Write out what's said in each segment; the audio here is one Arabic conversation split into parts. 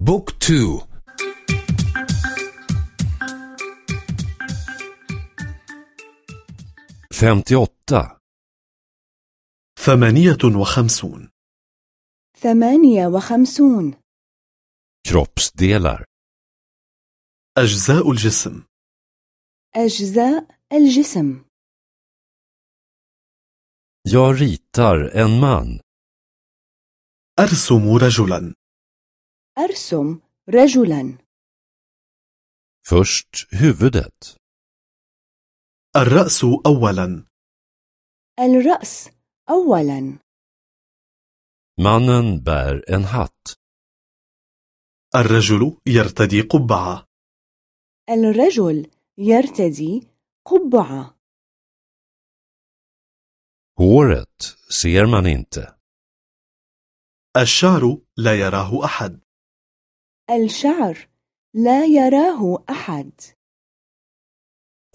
بوك تو. femtioåtta. ثمانية وخمسون. ثمانية وخمسون. kroppsdelar. أجزاء الجسم. أجزاء الجسم. Jag ritar en man. أرسم رجلا. أرسم رجلا Först huvudet. الرأس أولا الرأس أولا Mannen bär en hatt. الرجل يرتدي قبعة الرجل يرتدي قبعة Håret ser man inte. الشعر لا يراه أحد الشعر لا يراه أحد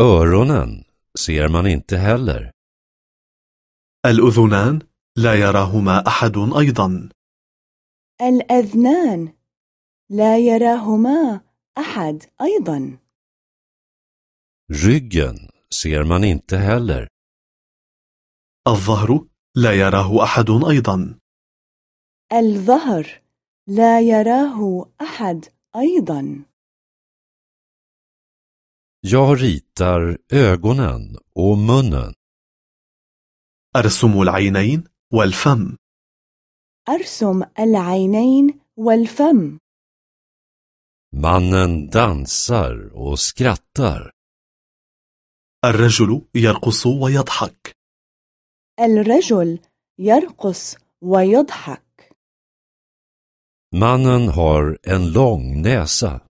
Öronen ser man inte heller. الأذنان لا يراهما أحد أيضا الأذنان لا يراهما أحد أيضا Ryggen ser man inte heller. الظهر لا يراه أحد أيضا الظهر لا يراه أحد أيضا. Jag ritar ögonen och munnen. أرسم العينين والفم. أرسم العينين والفم. Mannen dansar och skrattar. الرجل يرقص ويضحك. الرجل يرقص ويضحك. Mannen har en lång näsa.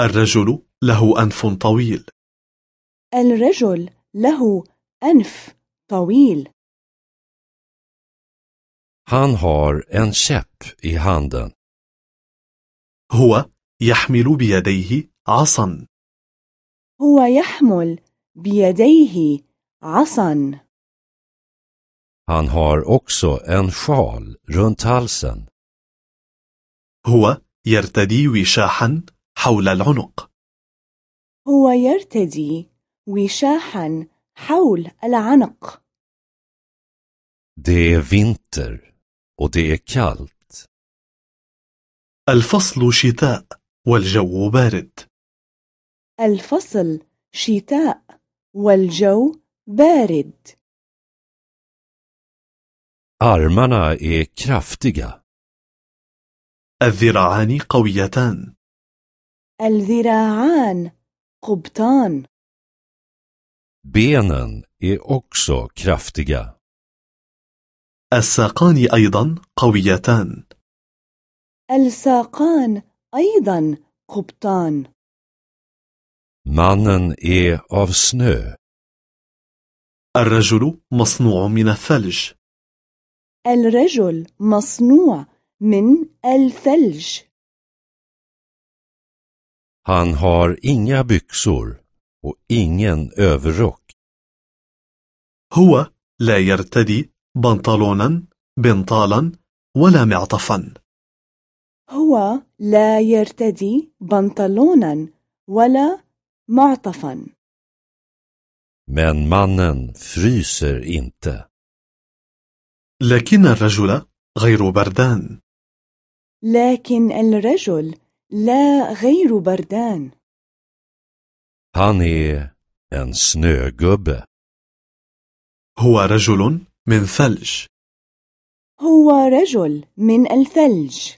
الرجل له أنف طويل الرجل له أنف طويل Han har en käpp i handen. هو يحمل بيديه عصا هو يحمل بيديه عصا Han har också en sjal runt halsen. هو يرتدي وشاحا حول العنق هو يرتدي وشاحا حول العنق Det är vinter och det är kallt. الفصل شتاء والجو بارد الفصل شتاء والجو بارد Armarna är kraftiga. الذراعان قويتان. الذراعان قبطان. Benen är också kraftiga. الساقان أيضا قويتان. الساقان أيضا قبطان. Mannen är av snö. الرجل مصنوع من الثلج. الرجل مصنوع من الثلج Han har inga byxor och ingen överrock. هو لا يرتدي بنطلونا بنطالا ولا معطفا هو لا يرتدي بنطلونا ولا معطفا Men mannen fryser inte. لكن الرجل غير بردان لكن الرجل لا غير بردان. Han är en snögubbe. هو رجل من ثلج. هو رجل من الثلج.